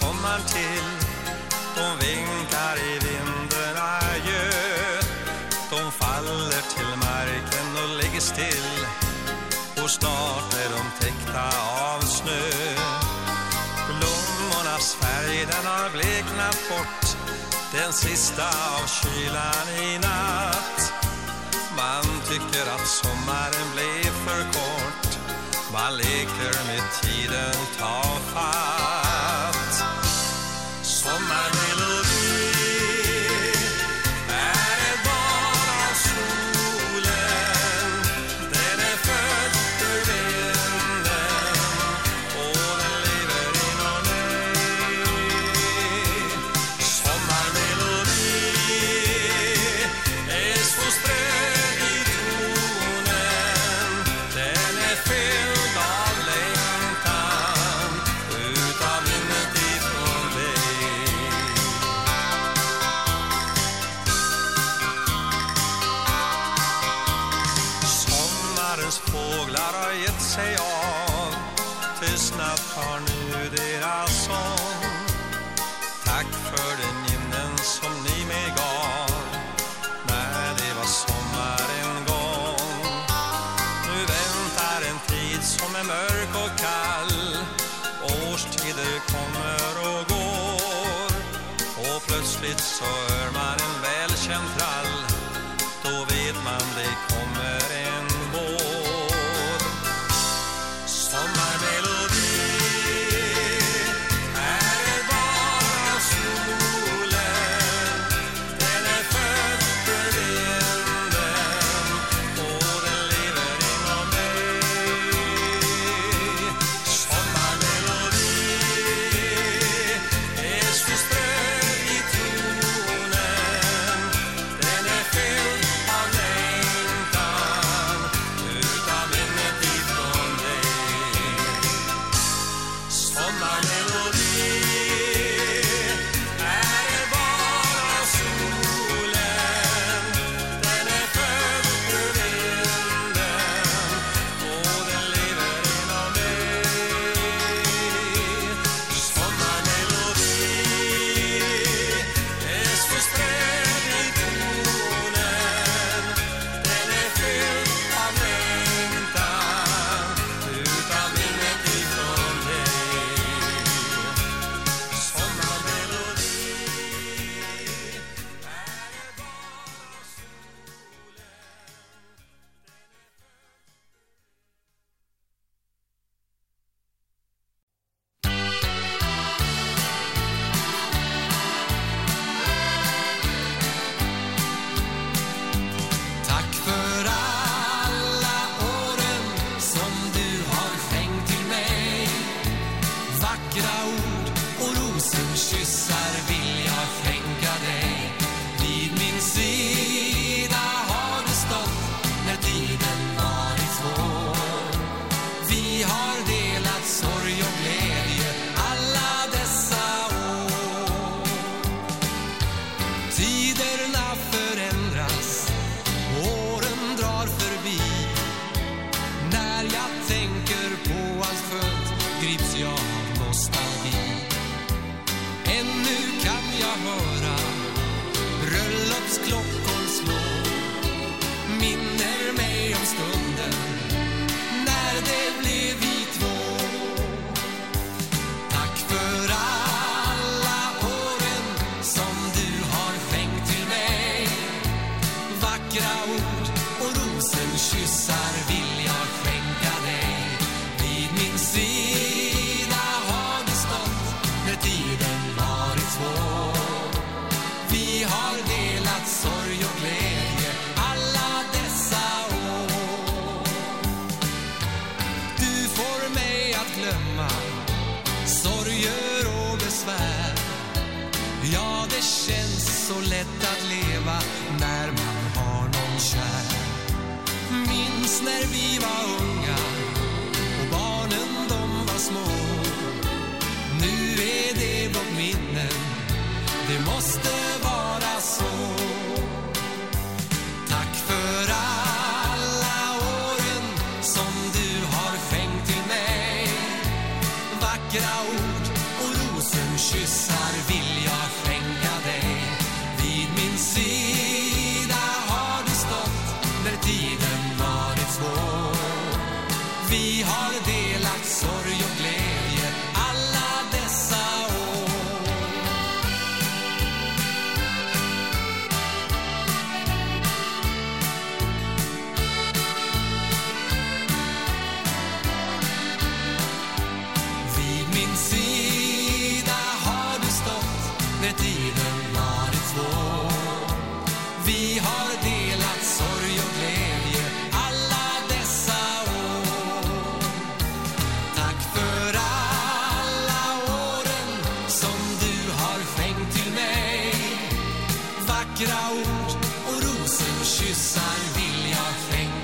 sommaren till. De vinkar i vinden adjö De faller till marken och ligger still. Och snart är de täckta av snö. Blommornas färg den har bleknat bort. Den sista av kylan i natt. Man tycker att sommaren blev för kort. Man leker med tiden tar sig av. Tystnat har nu deras sång. Tack för den minnen som ni mig gav. När det var sommar en gång. Nu väntar en tid som är mörk och kall. Årstider kommer och går. Och plötsligt så hör man Tiderna förändras, åren drar förbi. När jag tänker på hans född grips jag av nostalgi. Ännu kan jag höra bröllopsklockan leva när man har någon kär. Minns när vi var unga och barnen de var små. Nu är det blott minnen, det måste vara så. Tack för alla åren som du har skänkt till mig. Vackra ord och rosenkyssar tiden varit svår. Vi har delat sorg och glädje alla dessa år. Tack för alla åren som du har skänkt till mig. Vackra ord och rosenkyssar vill jag skänka